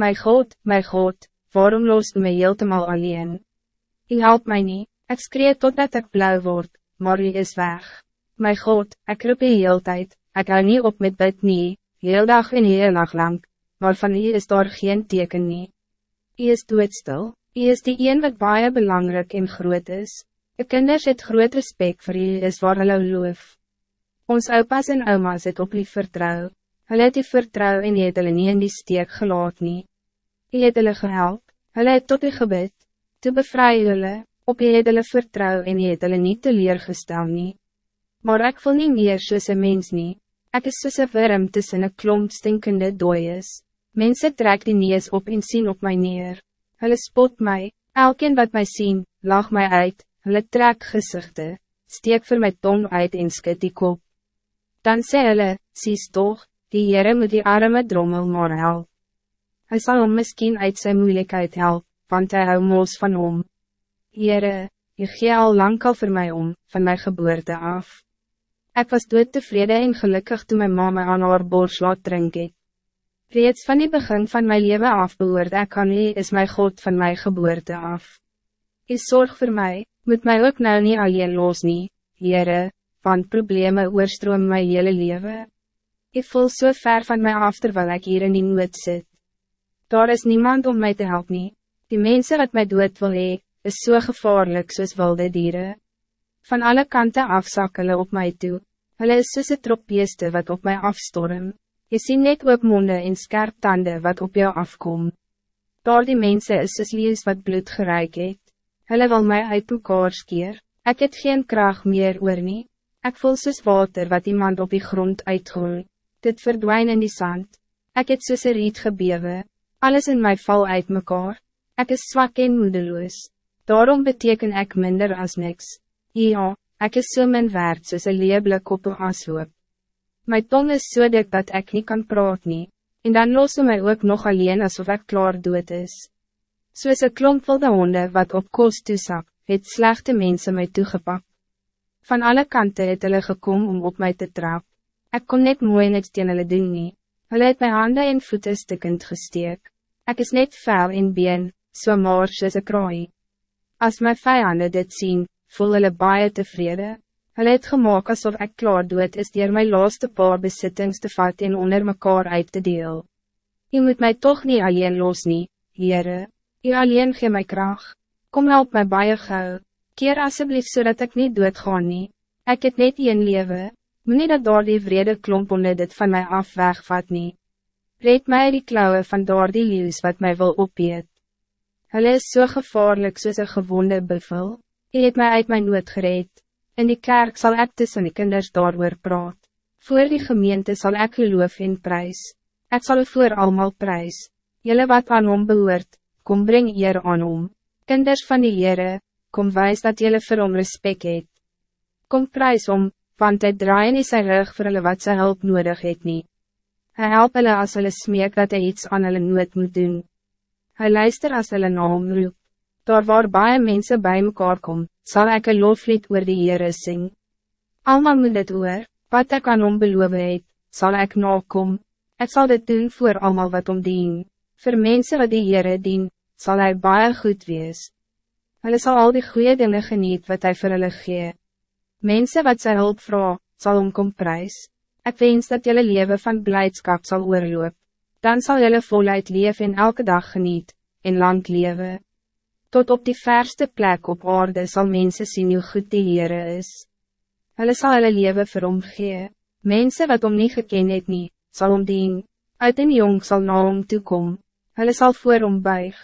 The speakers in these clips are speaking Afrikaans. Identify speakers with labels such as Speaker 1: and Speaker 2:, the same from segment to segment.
Speaker 1: My God, my God, waarom los u my heeltemal alleen? U help mij niet, ik skree totdat ik blauw word, maar u is weg. My God, ik roep u heel tijd, ik hou niet op met bid nie, heel dag en heel nacht lang, maar van u is daar geen teken nie. U is doodstil, u is die een wat baie belangrijk en groot is. De kinders het groot respect voor u is waar hulle loof. Ons opa's en oma's het op u vertrouw. Hulle het u vertrouw en het hulle nie in die steek gelaat nie. U het hulle gehelp, hulle het tot u gebid, te bevry hulle, op u het hulle vertrouw en het hulle nie teleurgestel nie. Maar ik voel niet meer soos een mens nie, ek is soos een worm tussen een klomp stinkende dooies. Mensen trek die nees op en zien op mij neer. Hulle spot mij, elkeen wat mij zien, lach mij uit, hulle trek gezichten, steek voor my tong uit en skit die kop. Dan sê hulle, sies toch, die Heere moet die arme drommel maar help. Hy sal hom miskien uit sy moeilijkheid help, want hy hou moos van hom. Heere, jy gee al lang al vir my om, van my geboorte af. Ik was dood tevreden en gelukkig toen mijn mama aan haar bors laat drink het. Reeds van die begin van mijn leven af behoorde ek aan u is mijn God van mijn geboorte af. U zorg voor mij, moet mij ook nou niet alleen los nie, Heere, want problemen oorstroom my hele leven. Ik voel so ver van mij af terwijl ik hier in die nood zit. Daar is niemand om mij te helpen. nie. Die mensen wat mij dood wil hee, is so gevaarlijk soos wilde dieren. Van alle kanten afzakkelen op mij toe. Hulle is soos een trop beeste wat op mij afstorm. Je ziet net op monden en scherp tanden wat op jou afkom. Daar die mensen is soos lees wat bloed gereik het. Hulle wil mij uit mekaar skeer. Ek het geen kracht meer oor nie. Ek voel soos water wat iemand op die grond uitgooi. Dit verdwijnt in die sand. Ek het soos een riet gebewe. Alles in mij val uit mekaar. Ek is zwak en moedeloos. Daarom beteken ik minder als niks. Ja, ik is so min waard soos een leeblik op een ashoop. My tong is so dik dat ik niet kan praat nie, en dan los hy my ook nog alleen alsof ik klaar dood is. Soos een klomp wilde honde wat op kost toesak, het slechte mensen mij toegepak. Van alle kanten het hulle gekom om op mij te trap. Ik kon net mooi niks teen hulle doen nie. Hulle het my hande en voeten stikkend gesteek. Ik is net vuil in been, so maar soos een kraai. As my vijanden dit zien, voel hulle baie tevrede. Hulle het gemaakt alsof ik klaar dood is dier my laaste paar besittings te vat en onder mekaar uit te deel. Je moet mij toch niet alleen los nie, Heere. Je alleen gee my kracht. Kom help my baie gauw. Keer asseblief zodat ik niet dood gaan nie. Ek het net een lewe. Meneer dat door die vrede klomp onder dit van mij af wegvat nie. Red mij die klauwen van door die leeuws wat mij wil opeet. Hulle is so gevaarlik soos een gewonde buffel. Je het mij uit mijn nood gereed. In die kerk zal ik tussen die kinders daarover praat. Voor die gemeente zal ik geloof in prijs. Ik zal u voor allemaal prijs. Jullie wat aan hom behoort, kom breng eer aan hom. Kinders van die Heere, kom wijs dat jullie vir hom respect het. Kom prijs om, want hij draai nie sy rug vir hulle wat sy hulp nodig het nie. Hy help hulle as hulle smeek dat hij iets aan hulle nood moet doen. Hij luister as hulle na hom roep. Daar waar baie mense bij mekaar kom, zal ik een loflied oor die Heere sing. Almal moet dit oor, wat ek aan hom beloof het, sal ek nakom. Ek sal dit doen voor allemaal wat om dien. Voor mensen wat die Heere dien, zal hij baie goed wees. Hulle sal al die goede dingen geniet wat hij vir hulle gee. Mensen wat sy hulp vraag, sal hom kom prijs. Ek wens dat jullie leven van blijdschap zal oorloop. Dan zal jullie voluit leven en elke dag geniet, en lang leven. Tot op die verste plek op aarde zal mensen zien hoe goed die Heere is. Hulle sal hulle leven vir hom gee. Mense wat om nie geken het nie, sal hom dien. Uit en jong sal na hom toekom. Hulle sal voor hom buig.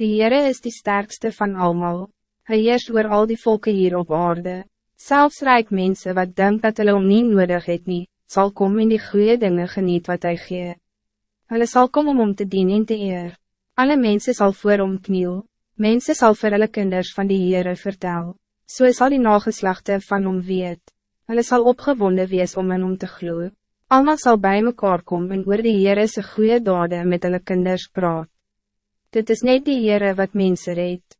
Speaker 1: Die Heere is die sterkste van allemaal. Hij heerst oor al die volken hier op aarde. Zelfs rijk mensen wat denkt dat hulle hom nie nodig het nie, sal kom in die goede dingen geniet wat hij gee. Hulle sal kom om om te dien en te eer. Alle mensen zal voor hom kniel. Mensen zal vir hulle kinders van die Heere vertel, so sal die nageslachte van hom weet. Hulle sal opgewonden wees om in hom te gloe. Almal sal bij mekaar kom en oor die Heere se goeie dade met hulle kinders praat. Dit is net die Heere wat mensen reed.